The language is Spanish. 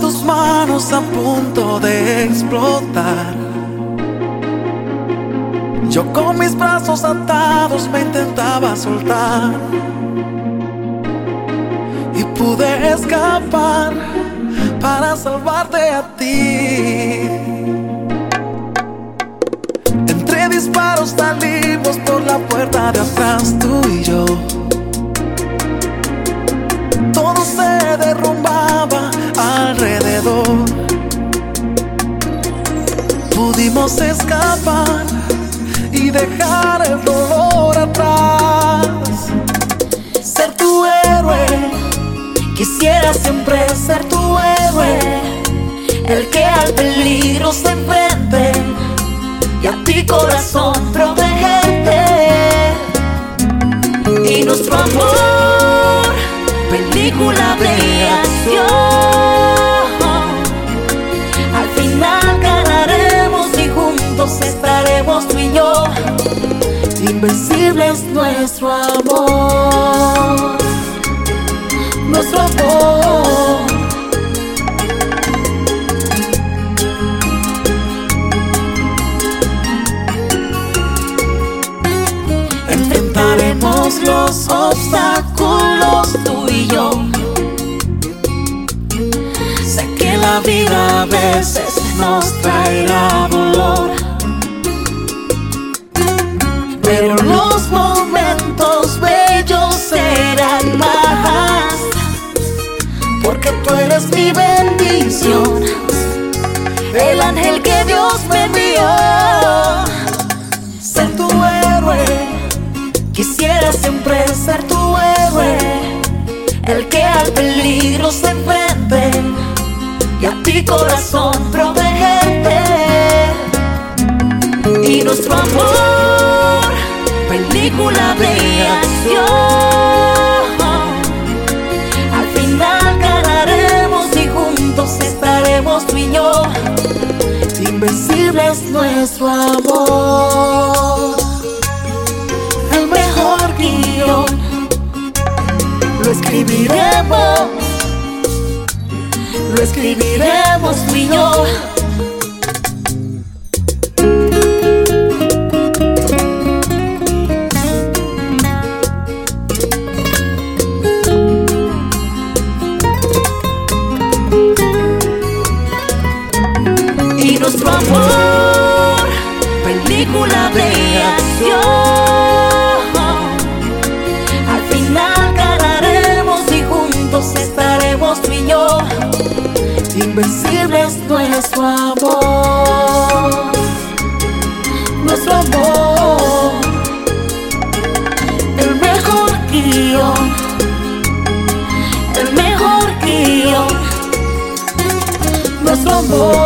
tus manos a punto de explotar. Yo con mis brazos atados me intentaba soltar y pude escapar para salvarte a ti. Entre disparos salimos por la puerta de atrás tú y yo. Todo se derrumbaba y dejar el dolor atrás. Ser tu héroe, quisiera siempre ser tu héroe. El que al peligro se enfrente y a ti corazón Invencible es nuestro amor. Nuestro amor. Enfrentaremos los obstáculos tú y yo. Sé que la vida a veces nos traerá dolor. Pero los momentos bellos serán más. Porque tú eres mi bendición. El ángel que Dios me envió. Ser tu héroe. Quisiera siempre ser tu héroe. El que al peligro se enfrente. Y a ti corazón protegerte. Y nuestro amor, de acción. Al final ganaremos y juntos estaremos tú y yo. Invencible es nuestro amor. El mejor guion lo escribiremos. Lo escribiremos tú y yo. Acción. Al final ganaremos y juntos estaremos tú y yo. Nuestro amor, nuestro amor, el mejor guion, el mejor guion, nuestro amor.